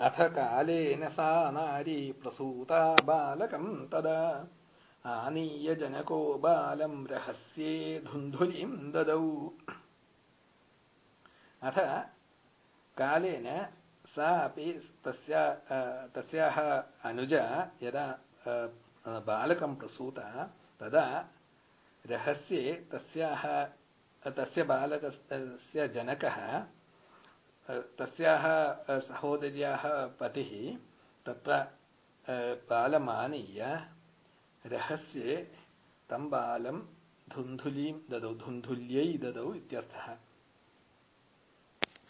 अथ कालेन सा नारी प्रसूता बालकम् तदा। आनीय जनको बालम् रहस्ये धुन्धुलिम् ददौ। अथ कालेन सा तस्या तस्याः अनुजा यदा बालकं प्रसूता, तदा रहस्ये तस्याः, तस्य बालकस्य जनकः तस्याः सहोदर्याः पतिः तत्र बालमानीय रहस्ये तं बालं धुन्धुलीं ददौ धुन्धुल्यै ददौ इत्यर्थः